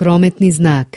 Prometni znak.